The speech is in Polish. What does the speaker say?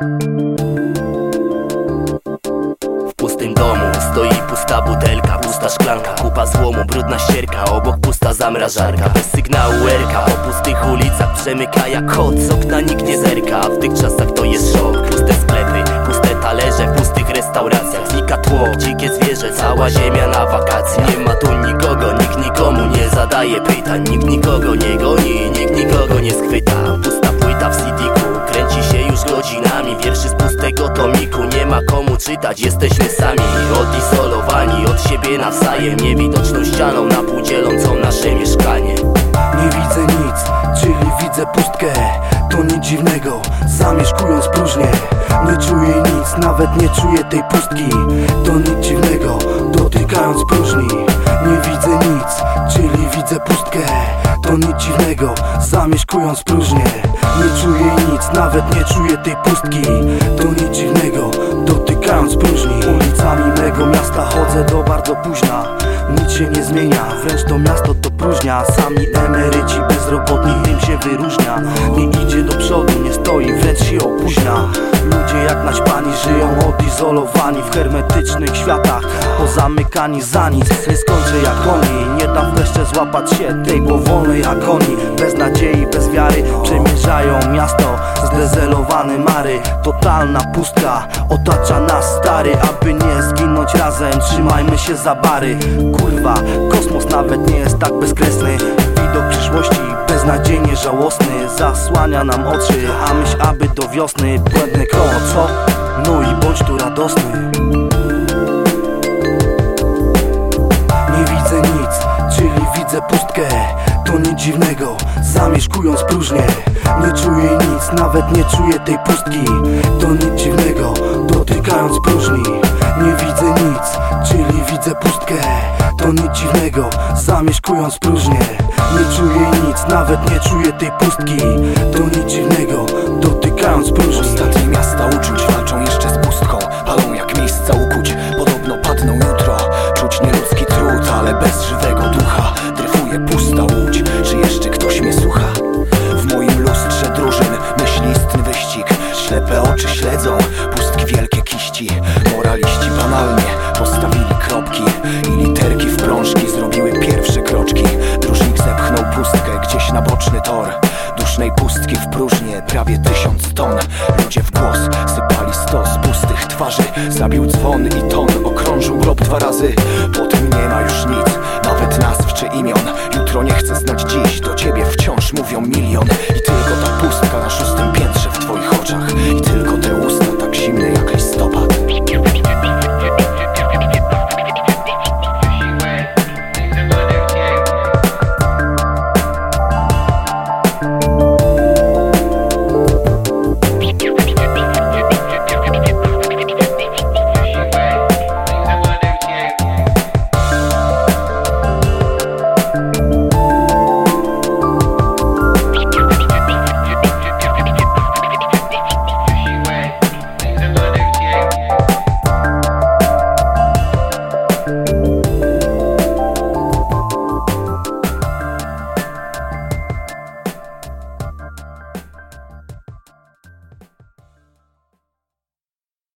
W pustym domu stoi pusta butelka, pusta szklanka Kupa złomu, brudna ścierka, obok pusta zamrażarka. Bez sygnału erka, po pustych ulicach przemyka jak kot Z okna nikt nie zerka, a w tych czasach to jest szok. Puste sklepy, puste talerze, w pustych restauracjach. Znika tłok, dzikie zwierzę, cała ziemia na wakacje. Nie ma tu nikogo, nikt nikomu nie zadaje pytań. Nikt nikogo nie goni, nikt nikogo nie schwyta. Pusta komu czytać, jesteśmy sami Odizolowani od siebie nawzajem Niewidoczną ścianą na pół dzielącą nasze mieszkanie. Nie widzę nic, czyli widzę pustkę. To nic dziwnego, zamieszkując próżnię. Nie czuję nic, nawet nie czuję tej pustki. To nic dziwnego, dotykając próżni. Nie widzę nic, czyli widzę pustkę. To nic dziwnego, zamieszkując próżnię. Nie czuję nic, nawet nie czuję tej pustki. To nic dziwnego, dotykając próżni Ulicami mego miasta chodzę do bardzo późna. Nic się nie zmienia, wręcz to miasto to próżnia. Sami emeryci bezrobotni, tym się wyróżnia. Nie idzie do przodu, nie stoi, wręcz się opóźnia. Ludzie jak naćpani żyją odizolowani w hermetycznych światach. Pozamykani za nic, nie skończę jak oni. Nie dam wreszcie złapać się tej powolnej agonii. Bez nadziei, bez wiary przemierzają miasto Zdezelowany mary, totalna pustka Otacza nas stary, aby nie zginąć razem. Trzymajmy się za bary. Kurwa, kosmos nawet nie jest tak bezkresny. Widok przyszłości beznadziejnie żałosny. Zasłania nam oczy, a myśl aby do wiosny. Błędne koło, co? No i bądź tu radosny. Nie widzę nic, czyli widzę pustkę. To nic dziwnego, zamieszkując próżnię. Nie czuję nic, nawet nie czuję tej pustki. To nic dziwnego, dotykając próżni. Nie widzę nic, czyli widzę pustkę. To nic dziwnego, zamieszkując próżnię. Nie czuję nic, nawet nie czuję tej pustki. To nic dziwnego, dotykając próżni. Ostatnie miasta uczuć walczą Tor dusznej pustki w próżnie Prawie tysiąc ton. Ludzie w głos sypali stos pustych twarzy. Zabił dzwon i ton Okrążył rob dwa razy. Potem nie ma już nic Nawet nazw czy imion. Jutro nie chcę znać dziś Do ciebie wciąż mówią milion. I tylko ta pustka na szóstym